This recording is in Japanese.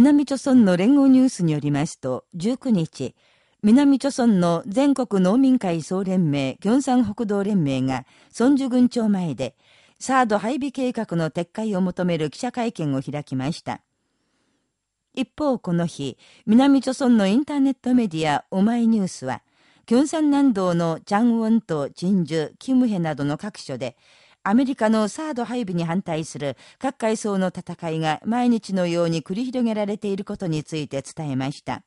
南朝村の連合ニュースによりますと、19日、南朝村の全国農民会総連盟、京山北道連盟が、孫樹郡庁前で、サード配備計画の撤回を求める記者会見を開きました。一方、この日、南朝村のインターネットメディア、オマイニュースは、京山南道のチャンウォンとチンジュ、キムヘなどの各所で、アメリカのサード配備に反対する各階層の戦いが毎日のように繰り広げられていることについて伝えました。